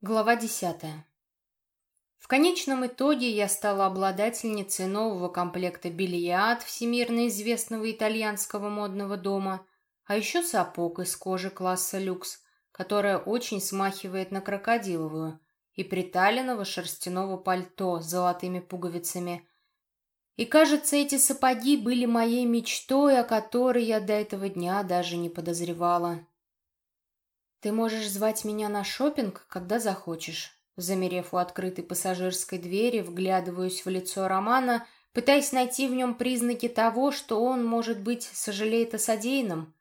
Глава десятая. В конечном итоге я стала обладательницей нового комплекта белья от всемирно известного итальянского модного дома, а еще сапог из кожи класса люкс, которая очень смахивает на крокодиловую, и приталенного шерстяного пальто с золотыми пуговицами. И, кажется, эти сапоги были моей мечтой, о которой я до этого дня даже не подозревала. «Ты можешь звать меня на шопинг, когда захочешь». Замерев у открытой пассажирской двери, вглядываюсь в лицо Романа, пытаясь найти в нем признаки того, что он, может быть, сожалеет о содеянном.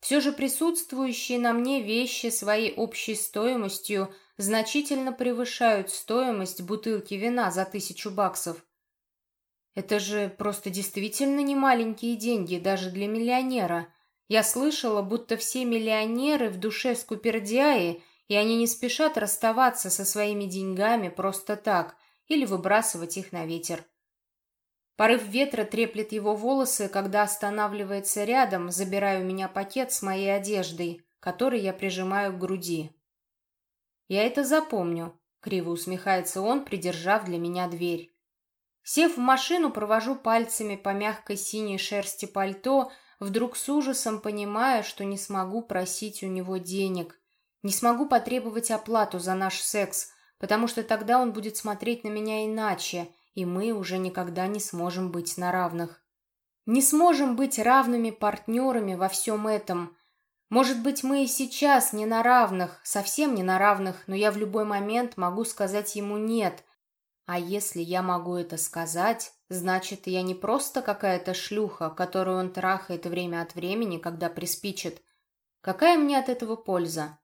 Все же присутствующие на мне вещи своей общей стоимостью значительно превышают стоимость бутылки вина за тысячу баксов. Это же просто действительно не маленькие деньги даже для миллионера. Я слышала, будто все миллионеры в душе скупердяи, и они не спешат расставаться со своими деньгами просто так или выбрасывать их на ветер. Порыв ветра треплет его волосы, когда останавливается рядом, забирая у меня пакет с моей одеждой, который я прижимаю к груди. «Я это запомню», — криво усмехается он, придержав для меня дверь. Сев в машину, провожу пальцами по мягкой синей шерсти пальто, вдруг с ужасом понимая, что не смогу просить у него денег, не смогу потребовать оплату за наш секс, потому что тогда он будет смотреть на меня иначе, и мы уже никогда не сможем быть на равных. Не сможем быть равными партнерами во всем этом. Может быть, мы и сейчас не на равных, совсем не на равных, но я в любой момент могу сказать ему «нет», а если я могу это сказать, значит, я не просто какая-то шлюха, которую он трахает время от времени, когда приспичит. Какая мне от этого польза?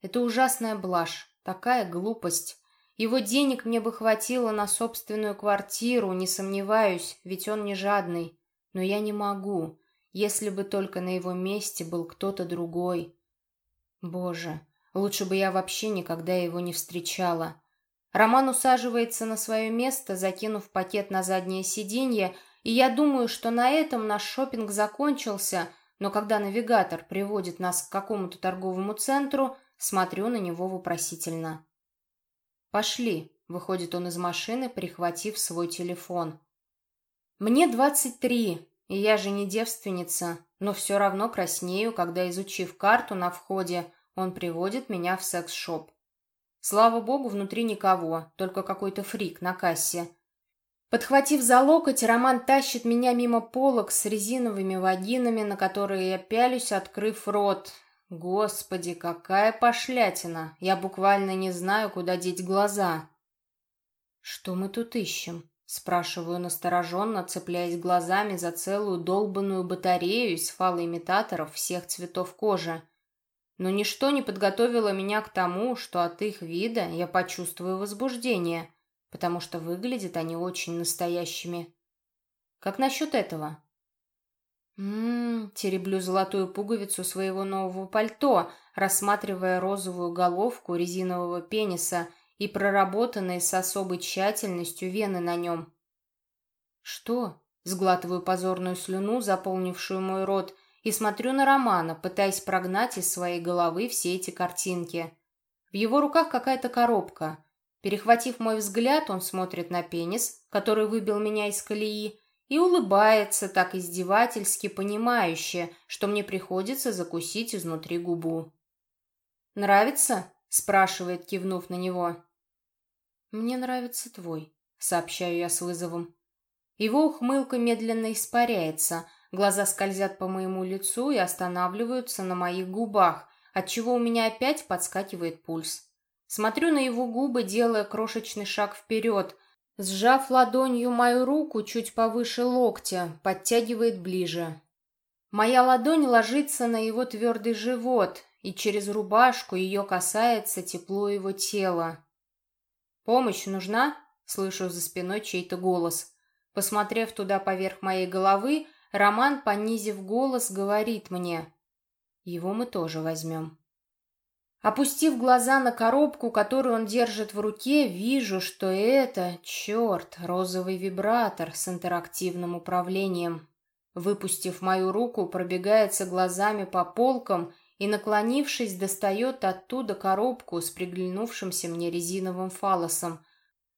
Это ужасная блажь, такая глупость. Его денег мне бы хватило на собственную квартиру, не сомневаюсь, ведь он не жадный. Но я не могу, если бы только на его месте был кто-то другой. Боже, лучше бы я вообще никогда его не встречала. Роман усаживается на свое место, закинув пакет на заднее сиденье, и я думаю, что на этом наш шопинг закончился, но когда навигатор приводит нас к какому-то торговому центру, смотрю на него вопросительно. «Пошли», — выходит он из машины, прихватив свой телефон. «Мне двадцать три, и я же не девственница, но все равно краснею, когда, изучив карту на входе, он приводит меня в секс-шоп. Слава богу, внутри никого, только какой-то фрик на кассе. Подхватив за локоть, Роман тащит меня мимо полок с резиновыми вагинами, на которые я пялюсь, открыв рот. Господи, какая пошлятина! Я буквально не знаю, куда деть глаза. «Что мы тут ищем?» — спрашиваю настороженно, цепляясь глазами за целую долбанную батарею из фалоимитаторов всех цветов кожи но ничто не подготовило меня к тому, что от их вида я почувствую возбуждение, потому что выглядят они очень настоящими. Как насчет этого? Ммм, тереблю золотую пуговицу своего нового пальто, рассматривая розовую головку резинового пениса и проработанные с особой тщательностью вены на нем. Что? Сглатываю позорную слюну, заполнившую мой рот, и смотрю на Романа, пытаясь прогнать из своей головы все эти картинки. В его руках какая-то коробка. Перехватив мой взгляд, он смотрит на пенис, который выбил меня из колеи, и улыбается так издевательски, понимающе, что мне приходится закусить изнутри губу. «Нравится?» — спрашивает, кивнув на него. «Мне нравится твой», — сообщаю я с вызовом. Его ухмылка медленно испаряется — Глаза скользят по моему лицу и останавливаются на моих губах, отчего у меня опять подскакивает пульс. Смотрю на его губы, делая крошечный шаг вперед. Сжав ладонью мою руку чуть повыше локтя, подтягивает ближе. Моя ладонь ложится на его твердый живот, и через рубашку ее касается тепло его тела. «Помощь нужна?» — слышу за спиной чей-то голос. Посмотрев туда поверх моей головы, Роман, понизив голос, говорит мне. Его мы тоже возьмем. Опустив глаза на коробку, которую он держит в руке, вижу, что это, черт, розовый вибратор с интерактивным управлением. Выпустив мою руку, пробегается глазами по полкам и, наклонившись, достает оттуда коробку с приглянувшимся мне резиновым фалосом.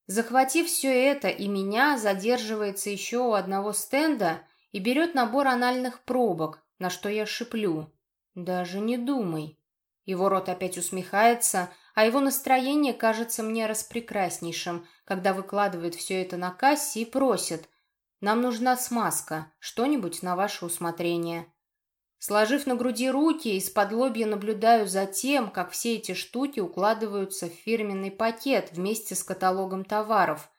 Захватив все это и меня, задерживается еще у одного стенда и берет набор анальных пробок, на что я шиплю. «Даже не думай». Его рот опять усмехается, а его настроение кажется мне распрекраснейшим, когда выкладывает все это на кассе и просит «Нам нужна смазка, что-нибудь на ваше усмотрение». Сложив на груди руки, из-под лобья наблюдаю за тем, как все эти штуки укладываются в фирменный пакет вместе с каталогом товаров.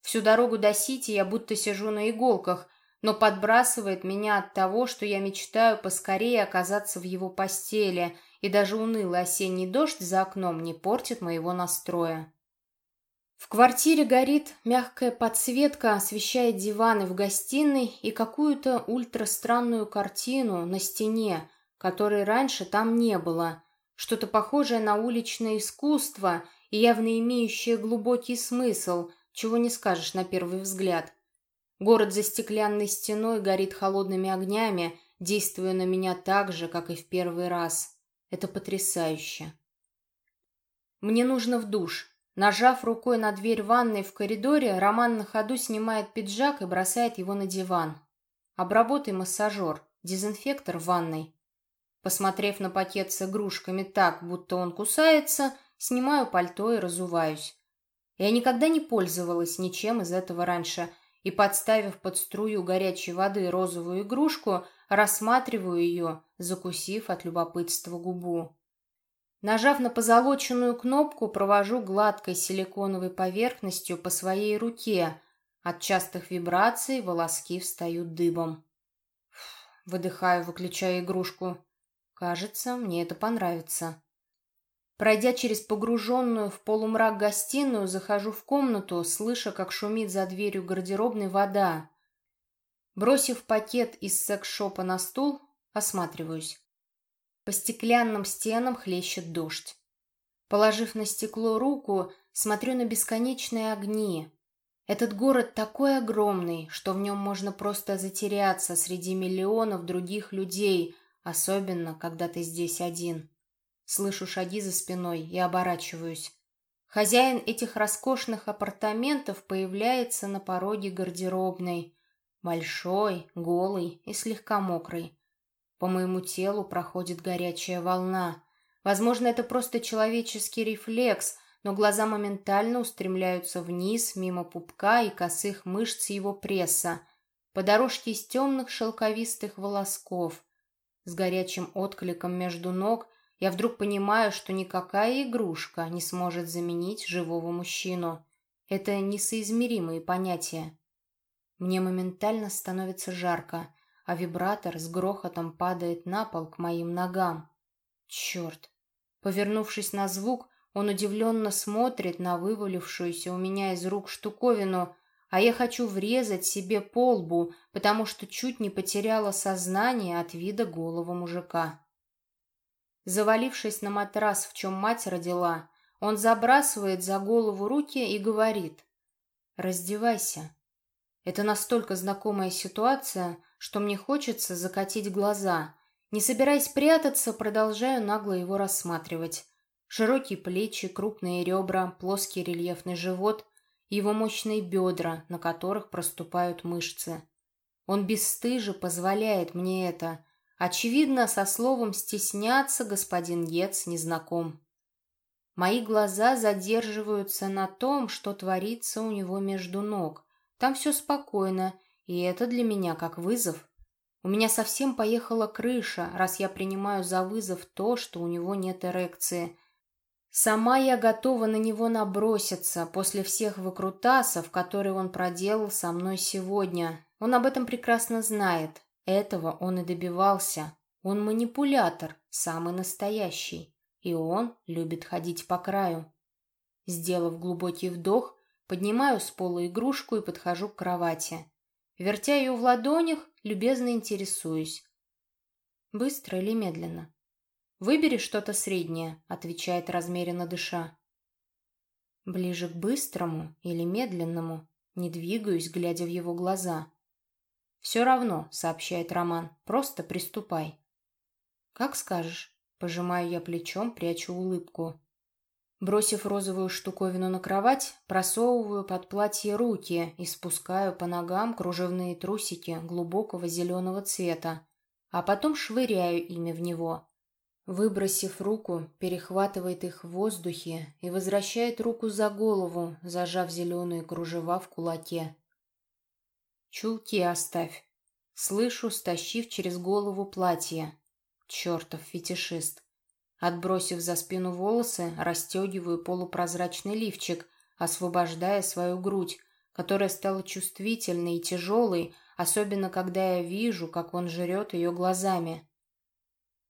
Всю дорогу до Сити я будто сижу на иголках, но подбрасывает меня от того, что я мечтаю поскорее оказаться в его постели, и даже унылый осенний дождь за окном не портит моего настроя. В квартире горит мягкая подсветка, освещает диваны в гостиной и какую-то ультрастранную картину на стене, которой раньше там не было. Что-то похожее на уличное искусство и явно имеющее глубокий смысл, чего не скажешь на первый взгляд. Город за стеклянной стеной горит холодными огнями, действуя на меня так же, как и в первый раз. Это потрясающе. Мне нужно в душ. Нажав рукой на дверь ванной в коридоре, Роман на ходу снимает пиджак и бросает его на диван. Обработай массажер, дезинфектор в ванной. Посмотрев на пакет с игрушками так, будто он кусается, снимаю пальто и разуваюсь. Я никогда не пользовалась ничем из этого раньше, и, подставив под струю горячей воды розовую игрушку, рассматриваю ее, закусив от любопытства губу. Нажав на позолоченную кнопку, провожу гладкой силиконовой поверхностью по своей руке. От частых вибраций волоски встают дыбом. Выдыхаю, выключая игрушку. Кажется, мне это понравится. Пройдя через погруженную в полумрак гостиную, захожу в комнату, слыша, как шумит за дверью гардеробной вода. Бросив пакет из секс-шопа на стул, осматриваюсь. По стеклянным стенам хлещет дождь. Положив на стекло руку, смотрю на бесконечные огни. Этот город такой огромный, что в нем можно просто затеряться среди миллионов других людей, особенно, когда ты здесь один. Слышу шаги за спиной и оборачиваюсь. Хозяин этих роскошных апартаментов появляется на пороге гардеробной. Большой, голый и слегка мокрый. По моему телу проходит горячая волна. Возможно, это просто человеческий рефлекс, но глаза моментально устремляются вниз, мимо пупка и косых мышц его пресса, по дорожке из темных шелковистых волосков. С горячим откликом между ног я вдруг понимаю, что никакая игрушка не сможет заменить живого мужчину. Это несоизмеримые понятия. Мне моментально становится жарко а вибратор с грохотом падает на пол к моим ногам. Черт! Повернувшись на звук, он удивленно смотрит на вывалившуюся у меня из рук штуковину, а я хочу врезать себе по лбу, потому что чуть не потеряла сознание от вида голого мужика. Завалившись на матрас, в чем мать родила, он забрасывает за голову руки и говорит «Раздевайся». Это настолько знакомая ситуация, что мне хочется закатить глаза. Не собираясь прятаться, продолжаю нагло его рассматривать. Широкие плечи, крупные ребра, плоский рельефный живот, его мощные бедра, на которых проступают мышцы. Он бесстыже позволяет мне это. Очевидно, со словом «стесняться» господин Ец не знаком. Мои глаза задерживаются на том, что творится у него между ног. Там все спокойно, и это для меня как вызов. У меня совсем поехала крыша, раз я принимаю за вызов то, что у него нет эрекции. Сама я готова на него наброситься после всех выкрутасов, которые он проделал со мной сегодня. Он об этом прекрасно знает. Этого он и добивался. Он манипулятор, самый настоящий. И он любит ходить по краю. Сделав глубокий вдох, поднимаю с пола игрушку и подхожу к кровати. Вертя ее в ладонях, любезно интересуюсь. Быстро или медленно? «Выбери что-то среднее», — отвечает размеренно дыша. Ближе к быстрому или медленному, не двигаюсь, глядя в его глаза. «Все равно», — сообщает Роман, — «просто приступай». «Как скажешь». Пожимаю я плечом, прячу улыбку. Бросив розовую штуковину на кровать, просовываю под платье руки и спускаю по ногам кружевные трусики глубокого зеленого цвета, а потом швыряю ими в него. Выбросив руку, перехватывает их в воздухе и возвращает руку за голову, зажав зеленые кружева в кулаке. «Чулки оставь!» Слышу, стащив через голову платье. Чертов фетишист. Отбросив за спину волосы, расстегиваю полупрозрачный лифчик, освобождая свою грудь, которая стала чувствительной и тяжелой, особенно когда я вижу, как он жрет ее глазами.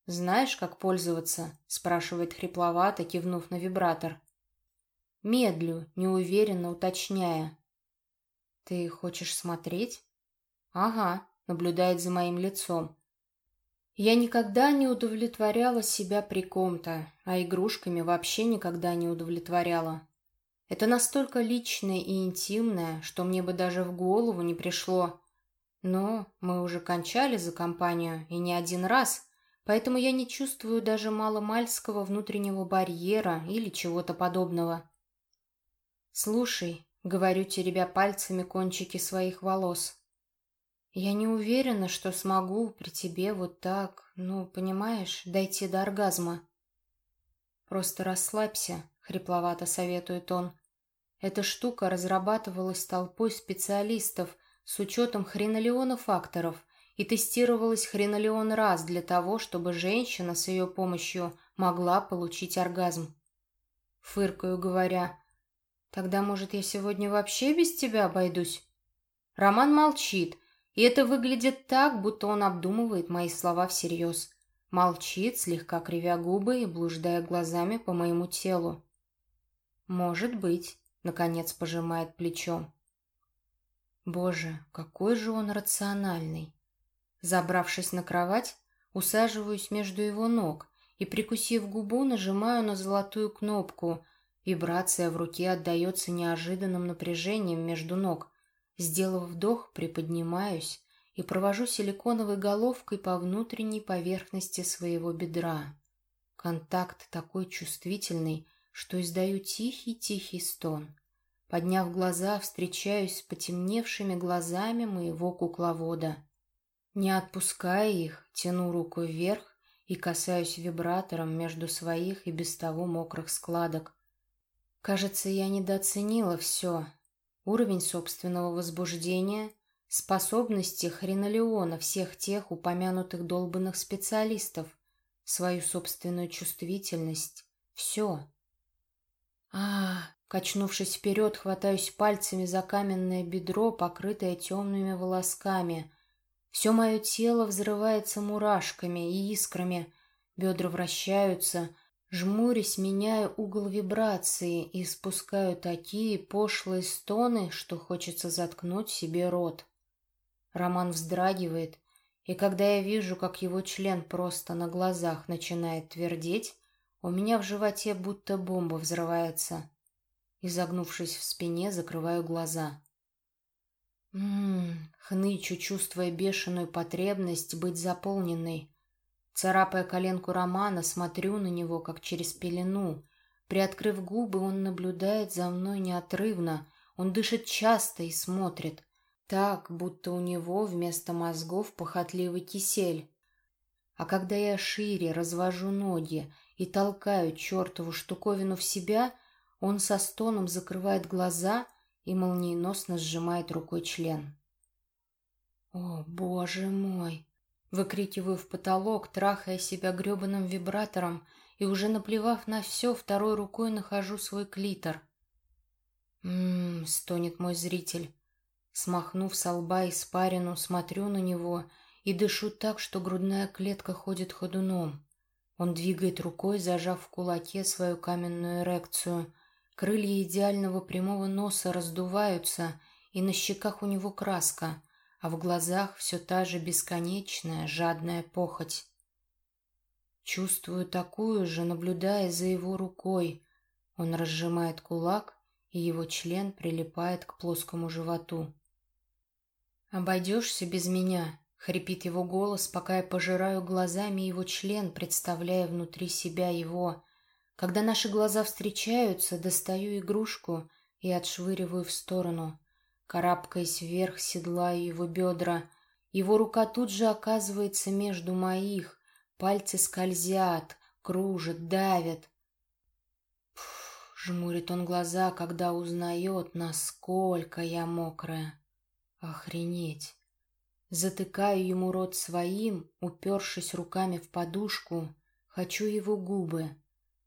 «Знаешь, как пользоваться?» — спрашивает хрипловато, кивнув на вибратор. Медлю, неуверенно уточняя. «Ты хочешь смотреть?» «Ага», — наблюдает за моим лицом. Я никогда не удовлетворяла себя при ком-то, а игрушками вообще никогда не удовлетворяла. Это настолько личное и интимное, что мне бы даже в голову не пришло. Но мы уже кончали за компанию, и не один раз, поэтому я не чувствую даже маломальского внутреннего барьера или чего-то подобного. «Слушай», — говорю, теребя пальцами кончики своих волос, — я не уверена, что смогу при тебе вот так, ну, понимаешь, дойти до оргазма. Просто расслабься, хрипловато советует он. Эта штука разрабатывалась толпой специалистов с учетом хренолеона факторов и тестировалась хренолеон раз для того, чтобы женщина с ее помощью могла получить оргазм. Фыркаю, говоря, «Тогда, может, я сегодня вообще без тебя обойдусь?» Роман молчит, и это выглядит так, будто он обдумывает мои слова всерьез. Молчит, слегка кривя губы и блуждая глазами по моему телу. «Может быть», — наконец пожимает плечом. Боже, какой же он рациональный. Забравшись на кровать, усаживаюсь между его ног и, прикусив губу, нажимаю на золотую кнопку. Вибрация в руке отдается неожиданным напряжением между ног, Сделав вдох, приподнимаюсь и провожу силиконовой головкой по внутренней поверхности своего бедра. Контакт такой чувствительный, что издаю тихий-тихий стон. Подняв глаза, встречаюсь с потемневшими глазами моего кукловода. Не отпуская их, тяну руку вверх и касаюсь вибратором между своих и без того мокрых складок. Кажется, я недооценила все, уровень собственного возбуждения, способности хренолеона всех тех упомянутых долбанных специалистов, свою собственную чувствительность. Все. А, качнувшись вперед, хватаюсь пальцами за каменное бедро, покрытое темными волосками. Все мое тело взрывается мурашками и искрами. Бедра вращаются, Жмурясь, меняю угол вибрации и спускаю такие пошлые стоны, что хочется заткнуть себе рот. Роман вздрагивает, и когда я вижу, как его член просто на глазах начинает твердеть, у меня в животе будто бомба взрывается. Изогнувшись в спине, закрываю глаза. Ммм, хнычу, чувствуя бешеную потребность быть заполненной. Царапая коленку Романа, смотрю на него, как через пелену. Приоткрыв губы, он наблюдает за мной неотрывно. Он дышит часто и смотрит. Так, будто у него вместо мозгов похотливый кисель. А когда я шире развожу ноги и толкаю чертову штуковину в себя, он со стоном закрывает глаза и молниеносно сжимает рукой член. «О, боже мой!» Выкрикиваю в потолок, трахая себя гребаным вибратором, и уже наплевав на все, второй рукой нахожу свой клитор. «Ммм», — стонет мой зритель. Смахнув со лба испарину, смотрю на него и дышу так, что грудная клетка ходит ходуном. Он двигает рукой, зажав в кулаке свою каменную эрекцию. Крылья идеального прямого носа раздуваются, и на щеках у него краска — а в глазах все та же бесконечная, жадная похоть. Чувствую такую же, наблюдая за его рукой. Он разжимает кулак, и его член прилипает к плоскому животу. «Обойдешься без меня?» — Хрипит его голос, пока я пожираю глазами его член, представляя внутри себя его. Когда наши глаза встречаются, достаю игрушку и отшвыриваю в сторону. Карабкаясь вверх, седлаю его бедра. Его рука тут же оказывается между моих. Пальцы скользят, кружат, давят. Пф, жмурит он глаза, когда узнает, насколько я мокрая. Охренеть. Затыкаю ему рот своим, упершись руками в подушку. Хочу его губы.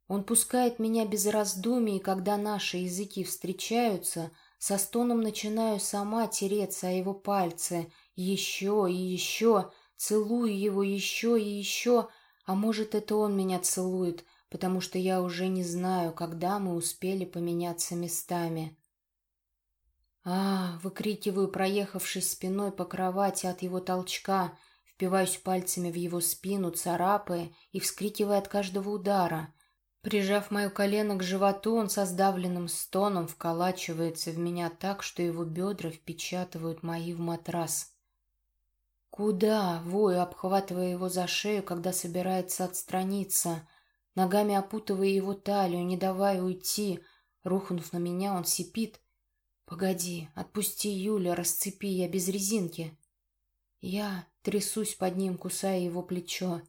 Он пускает меня без раздумий, когда наши языки встречаются, со стоном начинаю сама тереться о его пальцы. Еще и еще, целую его еще и еще, а может, это он меня целует, потому что я уже не знаю, когда мы успели поменяться местами. А, выкрикиваю, проехавшись спиной по кровати от его толчка, впиваюсь пальцами в его спину, царапая и вскрикивая от каждого удара. Прижав мое колено к животу, он со сдавленным стоном вколачивается в меня так, что его бедра впечатывают мои в матрас. «Куда?» — вою, обхватывая его за шею, когда собирается отстраниться, ногами опутывая его талию, не давая уйти. Рухнув на меня, он сипит, «Погоди, отпусти Юля, расцепи, я без резинки». Я трясусь под ним, кусая его плечо.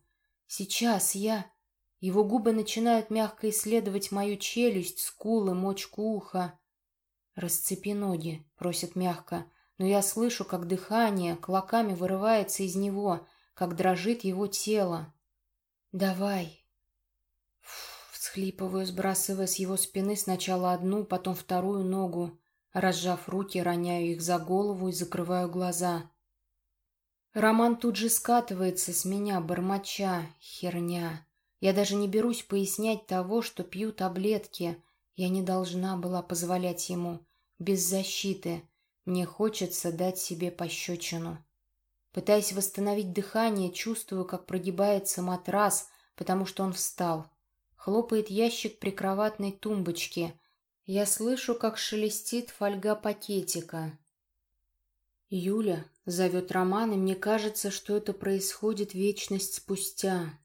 «Сейчас я...» Его губы начинают мягко исследовать мою челюсть, скулы, мочку уха. «Расцепи ноги», — просит мягко, но я слышу, как дыхание клоками вырывается из него, как дрожит его тело. «Давай». Фу, всхлипываю, сбрасывая с его спины сначала одну, потом вторую ногу. Разжав руки, роняю их за голову и закрываю глаза. Роман тут же скатывается с меня, бормоча. Херня. Я даже не берусь пояснять того, что пью таблетки. Я не должна была позволять ему. Без защиты. Мне хочется дать себе пощечину. Пытаясь восстановить дыхание, чувствую, как прогибается матрас, потому что он встал. Хлопает ящик прикроватной тумбочки — я слышу, как шелестит фольга пакетика. Юля зовет Роман, и мне кажется, что это происходит вечность спустя.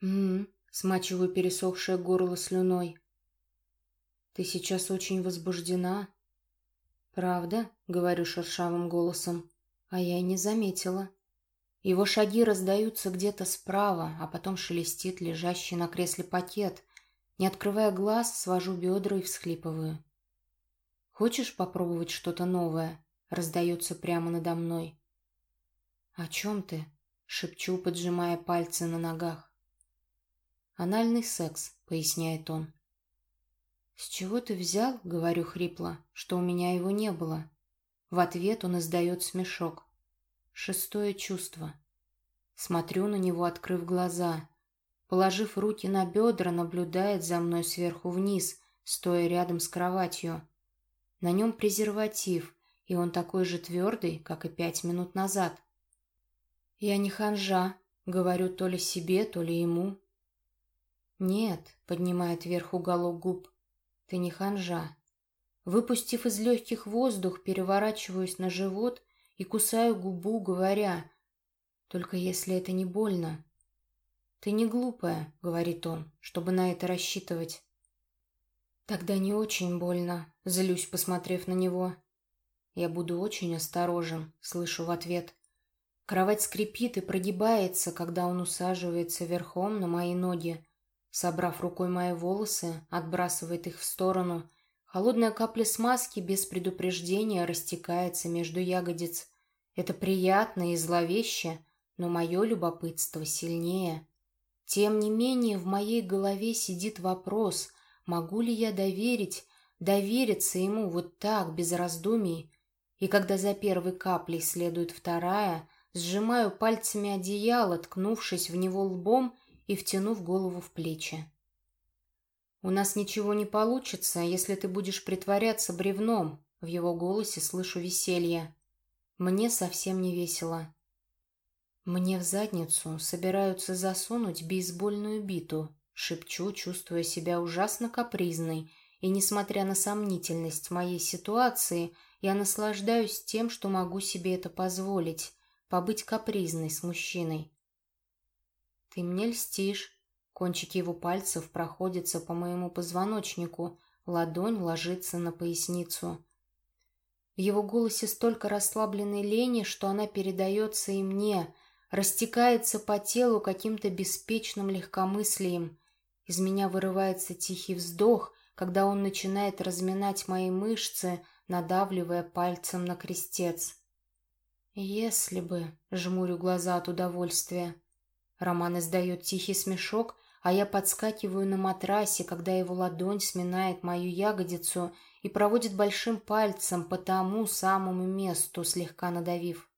«М-м-м», смачиваю пересохшее горло слюной. «Ты сейчас очень возбуждена?» «Правда?» — говорю шершавым голосом. А я и не заметила. Его шаги раздаются где-то справа, а потом шелестит лежащий на кресле пакет, не открывая глаз, свожу бедра и всхлипываю. «Хочешь попробовать что-то новое?» — раздается прямо надо мной. «О чем ты?» — шепчу, поджимая пальцы на ногах. «Анальный секс», — поясняет он. «С чего ты взял?» — говорю хрипло, — «что у меня его не было». В ответ он издает смешок. Шестое чувство. Смотрю на него, открыв глаза. Положив руки на бедра, наблюдает за мной сверху вниз, стоя рядом с кроватью. На нем презерватив, и он такой же твердый, как и пять минут назад. Я не ханжа, говорю то ли себе, то ли ему. Нет, поднимает вверх уголок губ, ты не ханжа. Выпустив из легких воздух, переворачиваюсь на живот и кусаю губу, говоря, только если это не больно. «Ты не глупая», — говорит он, — «чтобы на это рассчитывать». «Тогда не очень больно», — злюсь, посмотрев на него. «Я буду очень осторожен», — слышу в ответ. Кровать скрипит и прогибается, когда он усаживается верхом на мои ноги. Собрав рукой мои волосы, отбрасывает их в сторону. Холодная капля смазки без предупреждения растекается между ягодиц. Это приятно и зловеще, но мое любопытство сильнее. Тем не менее, в моей голове сидит вопрос, могу ли я доверить, довериться ему вот так, без раздумий. И когда за первой каплей следует вторая, сжимаю пальцами одеяло, ткнувшись в него лбом и втянув голову в плечи. «У нас ничего не получится, если ты будешь притворяться бревном», — в его голосе слышу веселье. «Мне совсем не весело». Мне в задницу собираются засунуть бейсбольную биту, шепчу, чувствуя себя ужасно капризной, и, несмотря на сомнительность моей ситуации, я наслаждаюсь тем, что могу себе это позволить. побыть капризной с мужчиной. «Ты мне льстишь». Кончики его пальцев проходятся по моему позвоночнику, ладонь ложится на поясницу. В его голосе столько расслабленной лени, что она передается и мне, растекается по телу каким-то беспечным легкомыслием. Из меня вырывается тихий вздох, когда он начинает разминать мои мышцы, надавливая пальцем на крестец. «Если бы...» — жмурю глаза от удовольствия. Роман издает тихий смешок, а я подскакиваю на матрасе, когда его ладонь сминает мою ягодицу и проводит большим пальцем по тому самому месту, слегка надавив.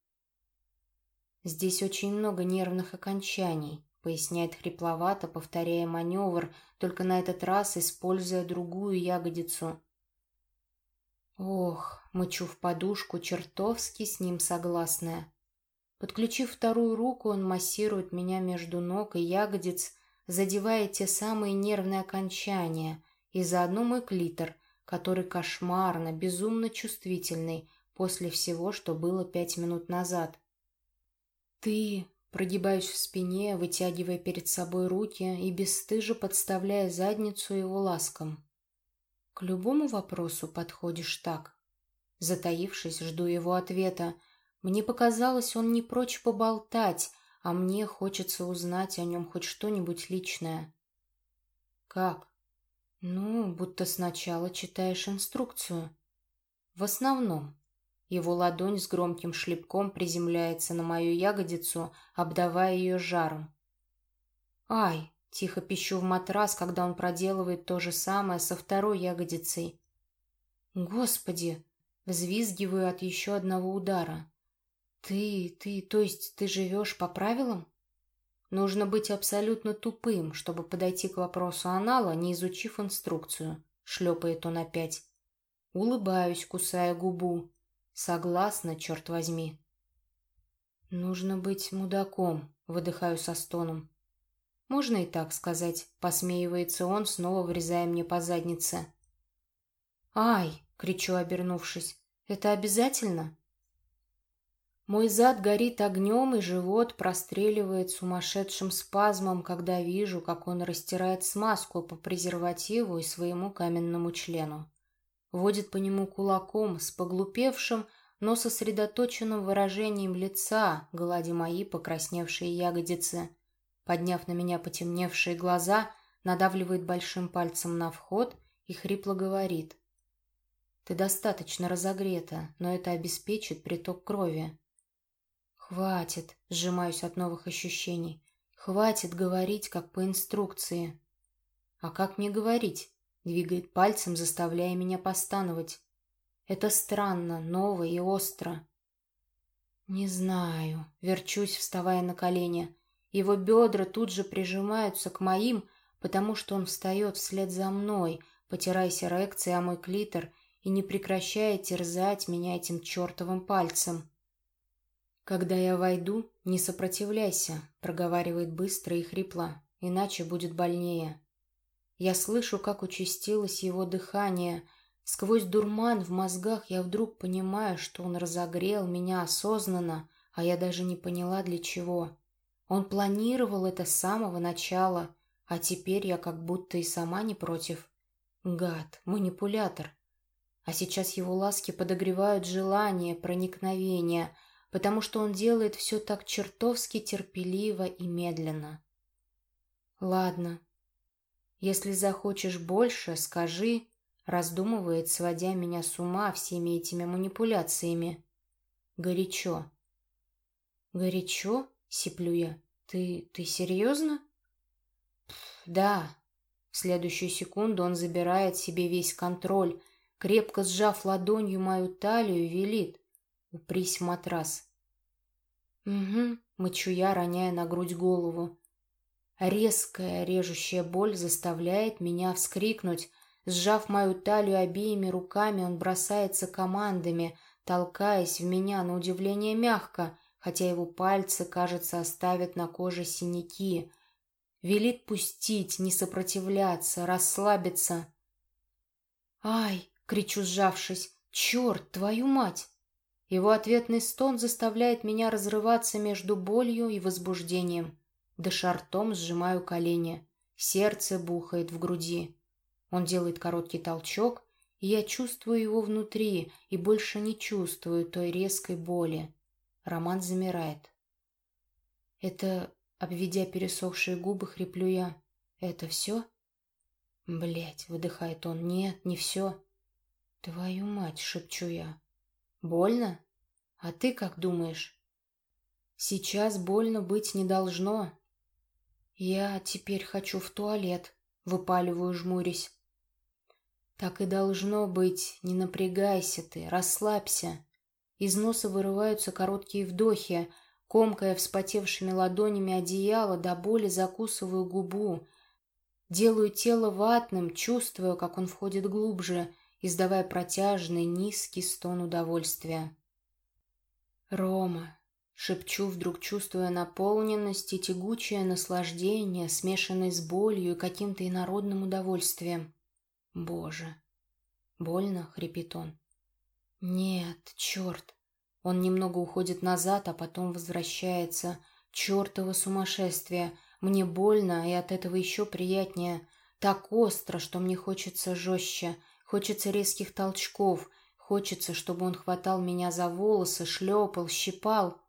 «Здесь очень много нервных окончаний», — поясняет хрипловато, повторяя маневр, только на этот раз используя другую ягодицу. Ох, мычу в подушку, чертовски с ним согласная. Подключив вторую руку, он массирует меня между ног и ягодиц, задевая те самые нервные окончания, и заодно мой клитор, который кошмарно, безумно чувствительный после всего, что было пять минут назад. «Ты...» — прогибаюсь в спине, вытягивая перед собой руки и бесстыже подставляя задницу его ласкам. «К любому вопросу подходишь так». Затаившись, жду его ответа — мне показалось, он не прочь поболтать, а мне хочется узнать о нем хоть что-нибудь личное. Как? Ну, будто сначала читаешь инструкцию. В основном. Его ладонь с громким шлепком приземляется на мою ягодицу, обдавая ее жаром. «Ай!» — тихо пищу в матрас, когда он проделывает то же самое со второй ягодицей. «Господи!» — взвизгиваю от еще одного удара. «Ты, ты, то есть ты живешь по правилам?» Нужно быть абсолютно тупым, чтобы подойти к вопросу анала, не изучив инструкцию. Шлепает он опять. Улыбаюсь, кусая губу. Согласна, черт возьми. Нужно быть мудаком, выдыхаю со стоном. Можно и так сказать, посмеивается он, снова врезая мне по заднице. «Ай!» — кричу, обернувшись. «Это обязательно?» Мой зад горит огнем, и живот простреливает сумасшедшим спазмом, когда вижу, как он растирает смазку по презервативу и своему каменному члену. Водит по нему кулаком с поглупевшим, но сосредоточенным выражением лица, гладя мои покрасневшие ягодицы. Подняв на меня потемневшие глаза, надавливает большим пальцем на вход и хрипло говорит. «Ты достаточно разогрета, но это обеспечит приток крови. «Хватит», — сжимаюсь от новых ощущений. «Хватит говорить, как по инструкции». «А как мне говорить?» — двигает пальцем, заставляя меня постановать. «Это странно, ново и остро». «Не знаю», — верчусь, вставая на колени. Его бедра тут же прижимаются к моим, потому что он встает вслед за мной, потираясь эрекцией о мой клитор и не прекращая терзать меня этим чертовым пальцем. «Когда я войду, не сопротивляйся», — проговаривает быстро и хрипло, «иначе будет больнее». Я слышу, как участилось его дыхание. Сквозь дурман в мозгах я вдруг понимаю, что он разогрел меня осознанно, а я даже не поняла для чего. Он планировал это с самого начала, а теперь я как будто и сама не против. Гад, манипулятор. А сейчас его ласки подогревают желание, проникновение — потому что он делает все так чертовски терпеливо и медленно. «Ладно. Если захочешь больше, скажи», — раздумывает, сводя меня с ума всеми этими манипуляциями. «Горячо». «Горячо?» — сиплю я. «Ты... ты серьезно?» «Да». В следующую секунду он забирает себе весь контроль, крепко сжав ладонью мою талию, велит. Упрись в матрас. Угу, мычу я, роняя на грудь голову. Резкая, режущая боль заставляет меня вскрикнуть. Сжав мою талию обеими руками, он бросается командами, толкаясь в меня на удивление мягко, хотя его пальцы, кажется, оставят на коже синяки. Велит пустить, не сопротивляться, расслабиться. «Ай!» — кричу, сжавшись. «Черт, твою мать!» Его ответный стон заставляет меня разрываться между болью и возбуждением. Дыша ртом, сжимаю колени. Сердце бухает в груди. Он делает короткий толчок, и я чувствую его внутри и больше не чувствую той резкой боли. Роман замирает. Это, обведя пересохшие губы, хриплю я. Это все? Блять, выдыхает он. Нет, не все. Твою мать, шепчу я. Больно? А ты как думаешь? Сейчас больно быть не должно. Я теперь хочу в туалет, выпаливаю, жмурясь. Так и должно быть. Не напрягайся ты, расслабься. Из носа вырываются короткие вдохи, комкая вспотевшими ладонями одеяло, до боли закусываю губу. Делаю тело ватным, чувствую, как он входит глубже, издавая протяжный, низкий стон удовольствия. «Рома!» — шепчу, вдруг чувствуя наполненность и тягучее наслаждение, смешанное с болью и каким-то инородным удовольствием. «Боже!» «Больно?» — хрипит он. «Нет, черт!» Он немного уходит назад, а потом возвращается. «Чертово сумасшествие! Мне больно, и от этого еще приятнее. Так остро, что мне хочется жестче, хочется резких толчков, хочется, чтобы он хватал меня за волосы, шлепал, щипал».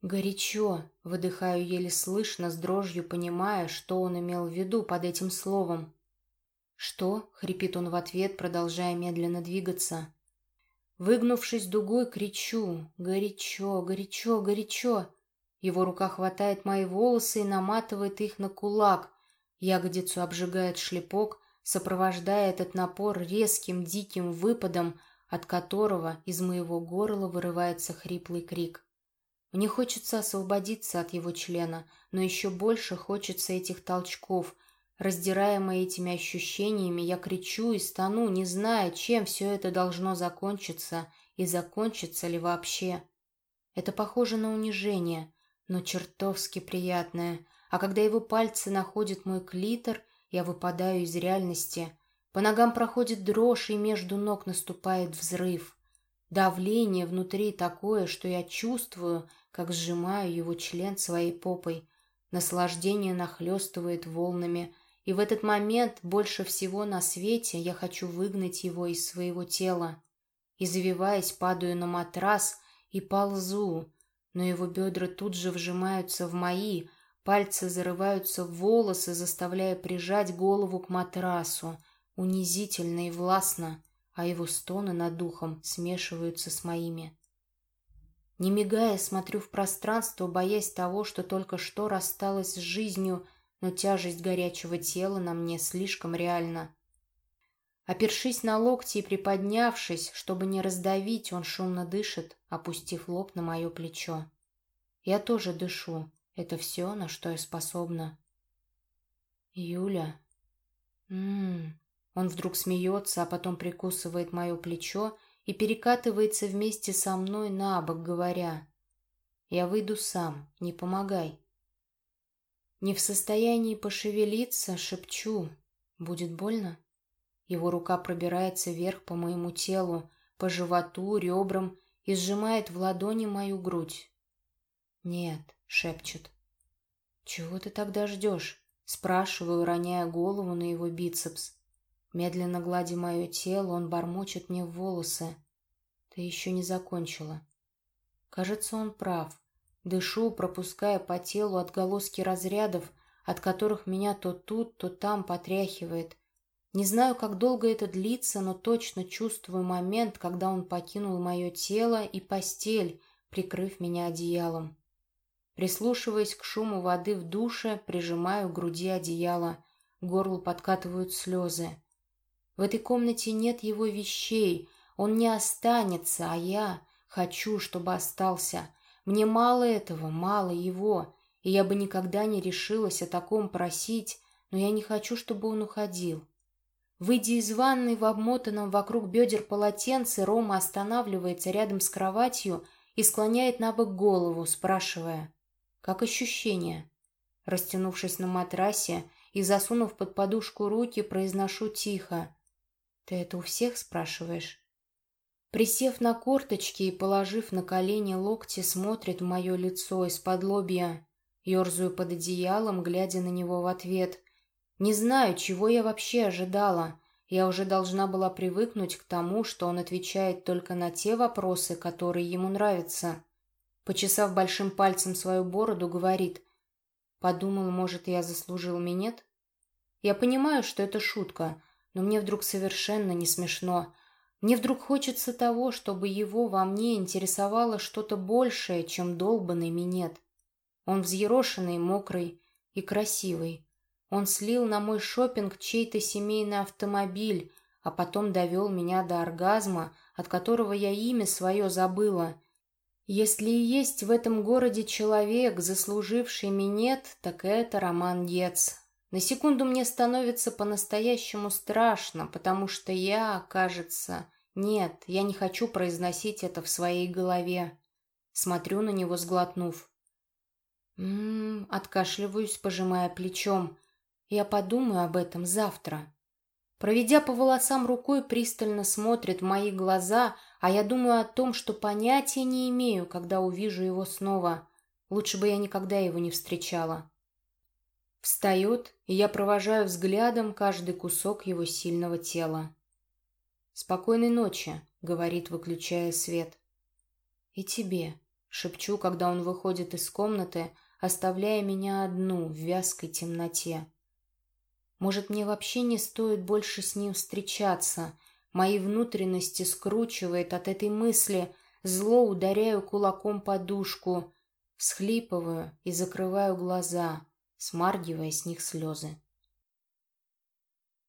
«Горячо!» — выдыхаю еле слышно, с дрожью понимая, что он имел в виду под этим словом. «Что?» — хрипит он в ответ, продолжая медленно двигаться. Выгнувшись дугой, кричу «Горячо, горячо, горячо!» Его рука хватает мои волосы и наматывает их на кулак. Ягодицу обжигает шлепок, сопровождая этот напор резким диким выпадом, от которого из моего горла вырывается хриплый крик. Мне хочется освободиться от его члена, но еще больше хочется этих толчков — Раздираемая этими ощущениями, я кричу и стану, не зная, чем все это должно закончиться и закончится ли вообще. Это похоже на унижение, но чертовски приятное. А когда его пальцы находят мой клитор, я выпадаю из реальности. По ногам проходит дрожь, и между ног наступает взрыв. Давление внутри такое, что я чувствую, как сжимаю его член своей попой. Наслаждение нахлестывает волнами – и в этот момент больше всего на свете я хочу выгнать его из своего тела. И завиваясь, падаю на матрас и ползу, но его бедра тут же вжимаются в мои, пальцы зарываются в волосы, заставляя прижать голову к матрасу, унизительно и властно, а его стоны над духом смешиваются с моими. Не мигая, смотрю в пространство, боясь того, что только что рассталась с жизнью, но тяжесть горячего тела на мне слишком реальна. Опершись на локти и приподнявшись, чтобы не раздавить, он шумно дышит, опустив лоб на мое плечо. Я тоже дышу. Это все, на что я способна. Юля. Ммм. Он вдруг смеется, а потом прикусывает мое плечо и перекатывается вместе со мной на бок, говоря. Я выйду сам, не помогай. Не в состоянии пошевелиться, шепчу. Будет больно? Его рука пробирается вверх по моему телу, по животу, ребрам и сжимает в ладони мою грудь. «Нет», — шепчет. «Чего ты тогда ждешь?» — спрашиваю, роняя голову на его бицепс. Медленно гладя мое тело, он бормочет мне в волосы. «Ты еще не закончила». Кажется, он прав. Дышу, пропуская по телу отголоски разрядов, от которых меня то тут, то там потряхивает. Не знаю, как долго это длится, но точно чувствую момент, когда он покинул мое тело и постель, прикрыв меня одеялом. Прислушиваясь к шуму воды в душе, прижимаю к груди одеяло. Горло подкатывают слезы. В этой комнате нет его вещей. Он не останется, а я хочу, чтобы остался. Мне мало этого, мало его, и я бы никогда не решилась о таком просить, но я не хочу, чтобы он уходил. Выйдя из ванной в обмотанном вокруг бедер полотенце, Рома останавливается рядом с кроватью и склоняет на бок голову, спрашивая, «Как ощущение?» Растянувшись на матрасе и засунув под подушку руки, произношу тихо, «Ты это у всех спрашиваешь?» Присев на корточки и положив на колени локти, смотрит в мое лицо из-под лобья. Ёрзаю под одеялом, глядя на него в ответ. Не знаю, чего я вообще ожидала. Я уже должна была привыкнуть к тому, что он отвечает только на те вопросы, которые ему нравятся. Почесав большим пальцем свою бороду, говорит. Подумал, может, я заслужил минет? Я понимаю, что это шутка, но мне вдруг совершенно не смешно. Мне вдруг хочется того, чтобы его во мне интересовало что-то большее, чем долбанный минет. Он взъерошенный, мокрый и красивый. Он слил на мой шопинг чей-то семейный автомобиль, а потом довел меня до оргазма, от которого я имя свое забыла. Если и есть в этом городе человек, заслуживший минет, так это Роман Ец. На секунду мне становится по-настоящему страшно, потому что я, кажется... Нет, я не хочу произносить это в своей голове. Смотрю на него, сглотнув. Ммм, откашливаюсь, пожимая плечом. Я подумаю об этом завтра. Проведя по волосам рукой, пристально смотрит в мои глаза, а я думаю о том, что понятия не имею, когда увижу его снова. Лучше бы я никогда его не встречала. Встает, и я провожаю взглядом каждый кусок его сильного тела. «Спокойной ночи», — говорит, выключая свет. «И тебе», — шепчу, когда он выходит из комнаты, оставляя меня одну в вязкой темноте. Может, мне вообще не стоит больше с ним встречаться? Мои внутренности скручивает от этой мысли, зло ударяю кулаком подушку, всхлипываю и закрываю глаза, смаргивая с них слезы.